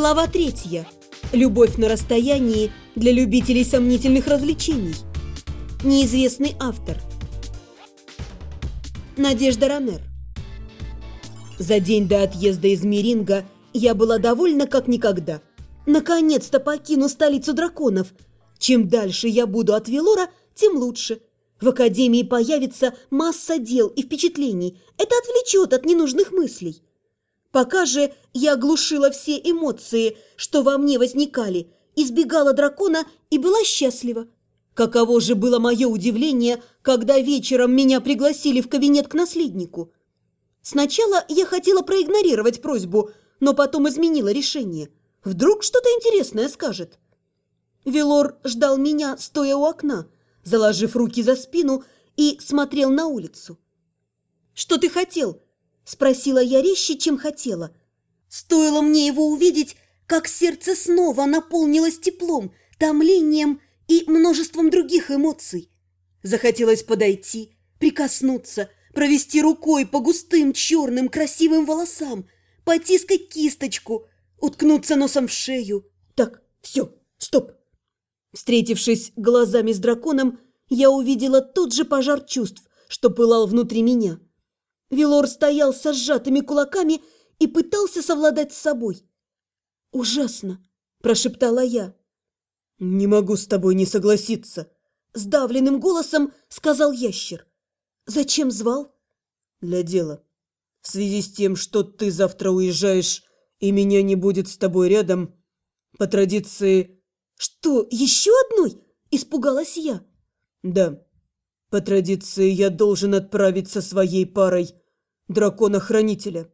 Глава третья. Любовь на расстоянии для любителей сомнительных развлечений. Неизвестный автор. Надежда Ранер. За день до отъезда из Миринга я была довольна как никогда. Наконец-то покину столицу драконов. Чем дальше я буду от Велора, тем лучше. В Академии появится масса дел и впечатлений. Это отвлечет от ненужных мыслей. Пока же я глушила все эмоции, что во мне возникали, избегала дракона и была счастлива. Каково же было мое удивление, когда вечером меня пригласили в кабинет к наследнику. Сначала я хотела проигнорировать просьбу, но потом изменила решение. Вдруг что-то интересное скажет. Велор ждал меня, стоя у окна, заложив руки за спину и смотрел на улицу. «Что ты хотел?» Спросила я резче, чем хотела. Стоило мне его увидеть, как сердце снова наполнилось теплом, томлением и множеством других эмоций. Захотелось подойти, прикоснуться, провести рукой по густым черным красивым волосам, потискать кисточку, уткнуться носом в шею. Так, все, стоп. Встретившись глазами с драконом, я увидела тот же пожар чувств, что пылал внутри меня. Вилор стоял со сжатыми кулаками и пытался совладать с собой. «Ужасно!» – прошептала я. «Не могу с тобой не согласиться», – сдавленным голосом сказал ящер. «Зачем звал?» «Для дела. В связи с тем, что ты завтра уезжаешь, и меня не будет с тобой рядом, по традиции...» «Что, еще одной?» – испугалась я. «Да. По традиции я должен отправить со своей парой дракона-хранителя.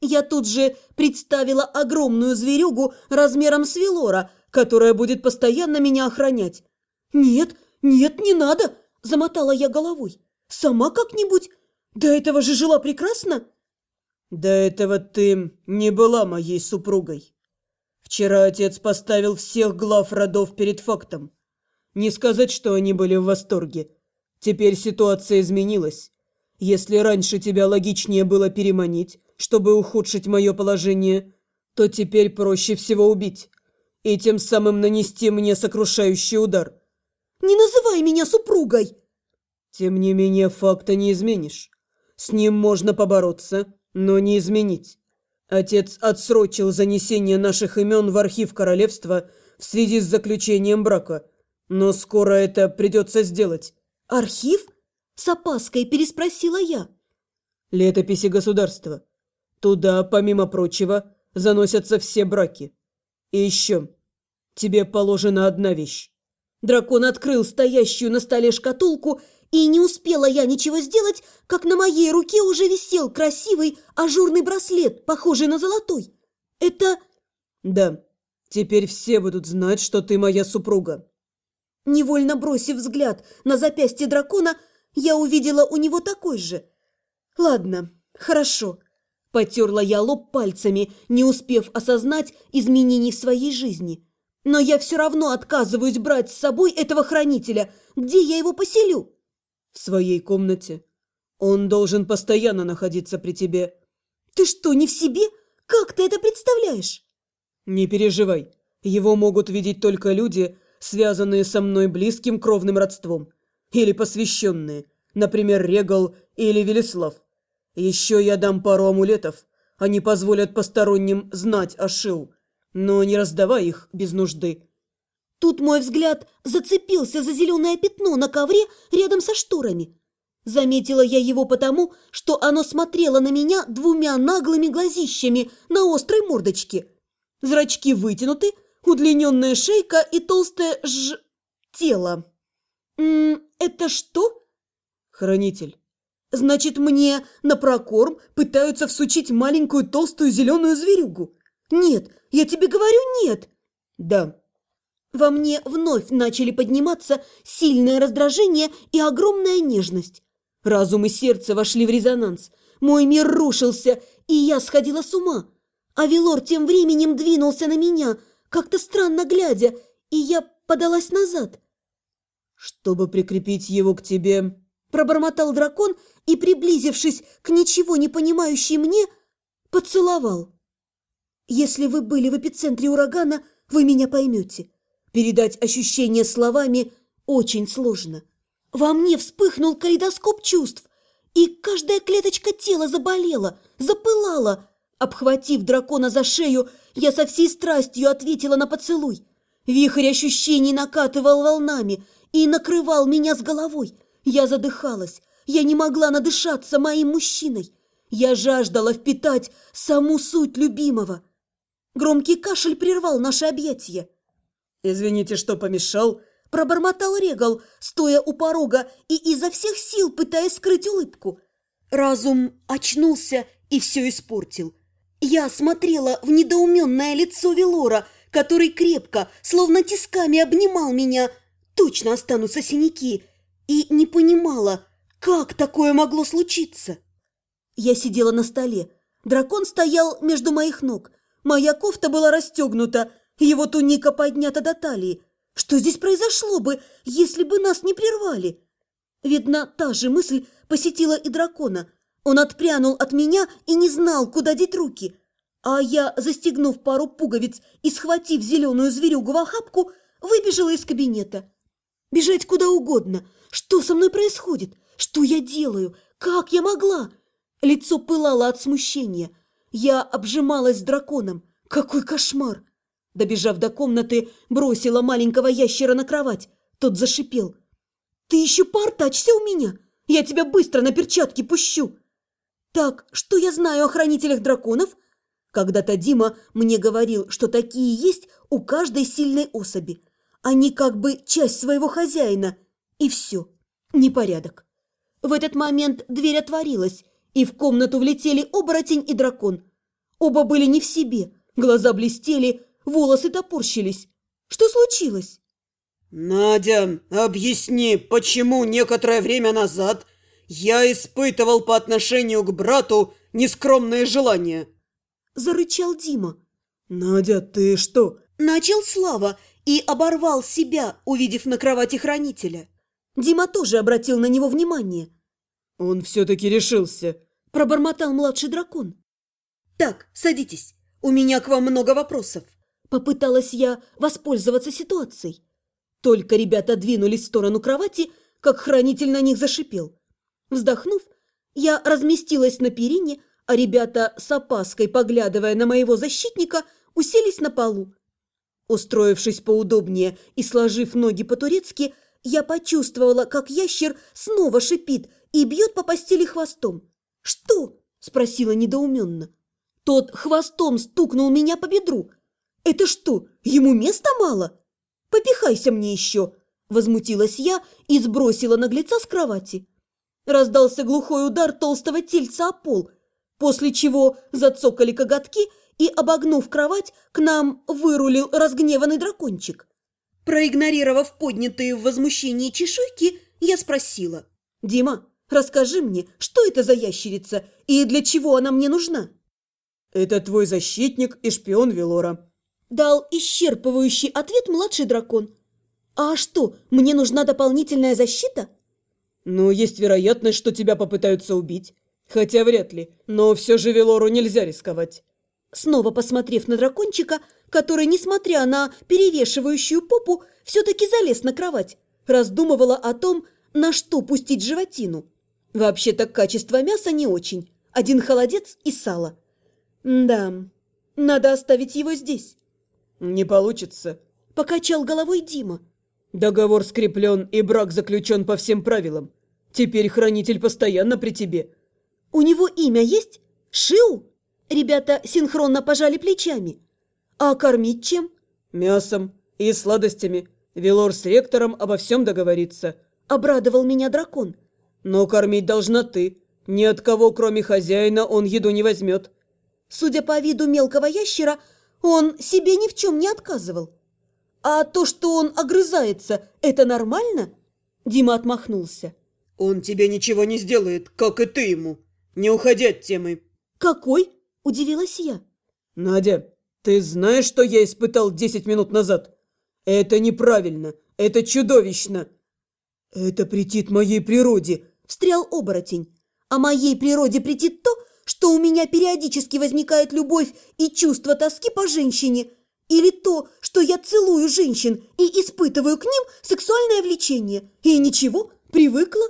Я тут же представила огромную зверюгу размером с Велора, которая будет постоянно меня охранять. «Нет, нет, не надо!» – замотала я головой. «Сама как-нибудь? До этого же жила прекрасно!» «До этого ты не была моей супругой. Вчера отец поставил всех глав родов перед фактом. Не сказать, что они были в восторге. Теперь ситуация изменилась. Если раньше тебя логичнее было переманить, чтобы ухудшить мое положение, то теперь проще всего убить и тем самым нанести мне сокрушающий удар. Не называй меня супругой! Тем не менее, факта не изменишь. С ним можно побороться, но не изменить. Отец отсрочил занесение наших имен в архив королевства в связи с заключением брака, но скоро это придется сделать. Архив? С опаской переспросила я. Летописи государства. Туда, помимо прочего, заносятся все браки. И еще, тебе положена одна вещь. Дракон открыл стоящую на столе шкатулку, и не успела я ничего сделать, как на моей руке уже висел красивый ажурный браслет, похожий на золотой. Это... Да, теперь все будут знать, что ты моя супруга. Невольно бросив взгляд на запястье дракона, я увидела у него такой же. Ладно, хорошо. Потерла я лоб пальцами, не успев осознать изменений в своей жизни. Но я все равно отказываюсь брать с собой этого хранителя. Где я его поселю? В своей комнате. Он должен постоянно находиться при тебе. Ты что, не в себе? Как ты это представляешь? Не переживай. Его могут видеть только люди, связанные со мной близким кровным родством или посвященные, например, Регал или Велеслав. Еще я дам пару амулетов, они позволят посторонним знать о Шиу, но не раздавай их без нужды. Тут мой взгляд зацепился за зеленое пятно на ковре рядом со шторами. Заметила я его потому, что оно смотрело на меня двумя наглыми глазищами на острой мордочке. Зрачки вытянуты, удлиненная шейка и толстое ж... тело. Это что? Хранитель. Значит, мне на прокорм пытаются всучить маленькую толстую зеленую зверюгу. Нет, я тебе говорю нет. Да. Во мне вновь начали подниматься сильное раздражение и огромная нежность. Разум и сердце вошли в резонанс. Мой мир рушился, и я сходила с ума. А Велор тем временем двинулся на меня, как-то странно глядя, и я подалась назад. «Чтобы прикрепить его к тебе...» Пробормотал дракон и, приблизившись к ничего не понимающей мне, поцеловал. Если вы были в эпицентре урагана, вы меня поймете. Передать ощущение словами очень сложно. Во мне вспыхнул калейдоскоп чувств, и каждая клеточка тела заболела, запылала. Обхватив дракона за шею, я со всей страстью ответила на поцелуй. Вихрь ощущений накатывал волнами и накрывал меня с головой. Я задыхалась, я не могла надышаться моим мужчиной. Я жаждала впитать саму суть любимого. Громкий кашель прервал наше объятие. «Извините, что помешал?» Пробормотал Регал, стоя у порога и изо всех сил пытаясь скрыть улыбку. Разум очнулся и все испортил. Я смотрела в недоуменное лицо Велора, который крепко, словно тисками обнимал меня. Точно останутся синяки. И не понимала, как такое могло случиться. Я сидела на столе. Дракон стоял между моих ног. Моя кофта была расстегнута, его туника поднята до талии. Что здесь произошло бы, если бы нас не прервали? Видно, та же мысль посетила и дракона. Он отпрянул от меня и не знал, куда деть руки. А я, застегнув пару пуговиц и схватив зеленую зверюгу в охапку, выбежала из кабинета. Бежать куда угодно. Что со мной происходит? Что я делаю? Как я могла? Лицо пылало от смущения. Я обжималась с драконом. Какой кошмар! Добежав до комнаты, бросила маленького ящера на кровать. Тот зашипел. «Ты еще портачься у меня! Я тебя быстро на перчатки пущу!» «Так, что я знаю о хранителях драконов?» Когда-то Дима мне говорил, что такие есть у каждой сильной особи. Они как бы часть своего хозяина. И все. Непорядок. В этот момент дверь отворилась, и в комнату влетели оборотень и дракон. Оба были не в себе, глаза блестели, волосы топорщились. Что случилось? «Надя, объясни, почему некоторое время назад я испытывал по отношению к брату нескромное желание?» Зарычал Дима. «Надя, ты что?» Начал Слава и оборвал себя, увидев на кровати хранителя. Дима тоже обратил на него внимание. «Он все-таки решился», – пробормотал младший дракон. «Так, садитесь. У меня к вам много вопросов». Попыталась я воспользоваться ситуацией. Только ребята двинулись в сторону кровати, как хранитель на них зашипел. Вздохнув, я разместилась на перине, а ребята, с опаской поглядывая на моего защитника, уселись на полу. Устроившись поудобнее и сложив ноги по-турецки, я почувствовала, как ящер снова шипит и бьет по постели хвостом. «Что?» – спросила недоуменно. Тот хвостом стукнул меня по бедру. «Это что, ему места мало? Попихайся мне еще!» Возмутилась я и сбросила наглеца с кровати. Раздался глухой удар толстого тельца о пол, после чего зацокали коготки и, обогнув кровать, к нам вырулил разгневанный дракончик. Проигнорировав поднятые в возмущении чешуйки, я спросила. «Дима, расскажи мне, что это за ящерица и для чего она мне нужна?» «Это твой защитник и шпион Велора», Дал исчерпывающий ответ младший дракон. «А что, мне нужна дополнительная защита?» «Ну, есть вероятность, что тебя попытаются убить. Хотя вряд ли, но все же Велору нельзя рисковать». Снова посмотрев на дракончика, который, несмотря на перевешивающую попу, все-таки залез на кровать, раздумывала о том, на что пустить животину. Вообще-то качество мяса не очень. Один холодец и сало. Да, надо оставить его здесь. «Не получится», – покачал головой Дима. «Договор скреплен и брак заключен по всем правилам. Теперь хранитель постоянно при тебе». «У него имя есть? Шиу?» Ребята синхронно пожали плечами. «А кормить чем?» «Мясом и сладостями. Велор с ректором обо всем договорится». Обрадовал меня дракон. «Но кормить должна ты. Ни от кого, кроме хозяина, он еду не возьмет». Судя по виду мелкого ящера, он себе ни в чем не отказывал. А то, что он огрызается, это нормально? Дима отмахнулся. Он тебе ничего не сделает, как и ты ему. Не уходи от темы. Какой? Удивилась я. Надя, ты знаешь, что я испытал десять минут назад? Это неправильно, это чудовищно. Это претит моей природе, встрял оборотень. А моей природе претит то, что у меня периодически возникает любовь и чувство тоски по женщине, или то, что я целую женщин и испытываю к ним сексуальное влечение. И ничего, привыкла.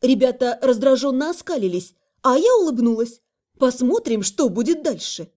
Ребята раздраженно оскалились, а я улыбнулась. Посмотрим, что будет дальше.